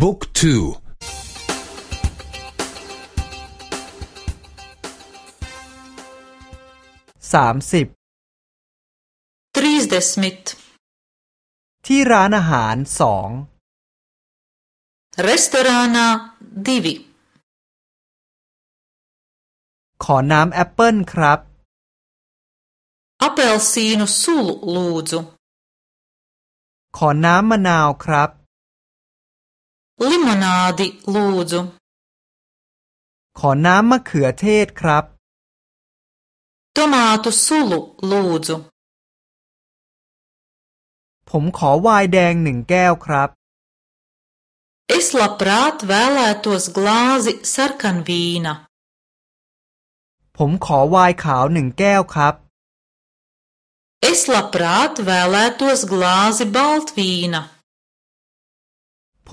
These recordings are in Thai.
book two สามสิบ trīsdesmit ที่ร้านอาหารสอง restorānā divi ขอน้ำแอปเปิลครับ apelsīnu sulu lūdzu ขอน้ำมะนาวครับ limonādi lūdzu ขอน้ำมะเขือเทศครับ tomātu sulu lūdzu ผมขอไวน์แดงหนึ่งแก้วครับ Es labprāt vēlētos glāzi sarkanvīna. ผมขอไวน์ขาวหนึ่งแก้วครับ Es labprāt vēlētos glāzi baltvīna.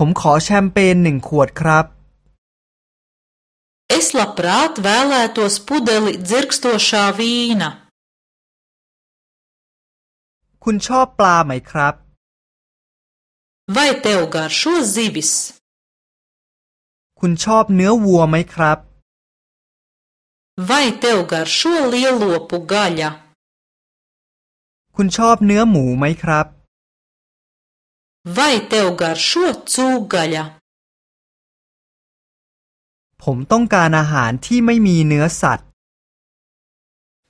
ผมขอแชมเปญหนึ่งขวดครับ Es labprāt vēlētos pudeli dzirkstošā vīna. คุณชอบปลาไหมครับ Vai tev garšo zivis? คุณชอบเนื้อวัวไหมครับ Vai tev garšo lielopu gaļa? คุณชอบเนื้อหมูไหมครับ Vai tev garšo cūgaļa? ผมต้องการอาหารที่ไม่มีเนื้อสัตว์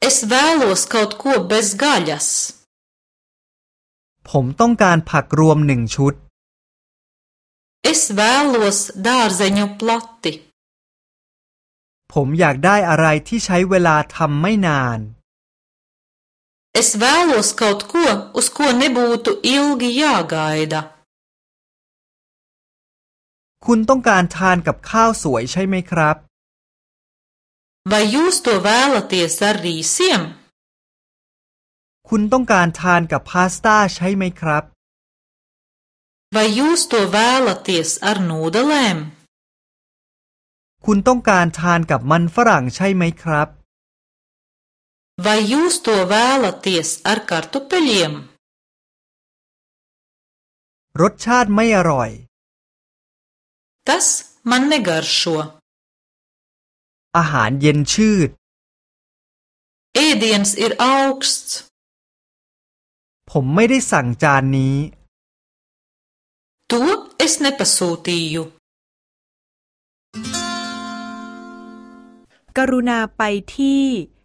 Es vēlos kaut ko bez gaļas. ผมต้องการผักรวมหนึ่งชุด Es vēlos dārzeņu plati. ผมอยากได้อะไรที่ใช้เวลาทำไม่นาน Es vēlos kaut ko, uz ko nebūtu ilgi jāgaida. คุณต้องการทานกับข้าวสวยใช่ไหมครับ Vai jūs to vēlaties ar rīsiem? คุณต้องการทานกับพาสต้าใช่ไหมครับ Vai jūs to vēlaties ar nūdelēm? คุณต้องการทานกับมันฝรั่งใช่ไหมครับ Vai jūs to vēlaties ar kartupeļiem? รสชาติไม่อร่อย Tas man negaršo. อาหารเย็นชืด Ēdiens ir augsts. ผมไม่ได้สั่งจานนี้ To es nepasūtīju. กรุณาไปที่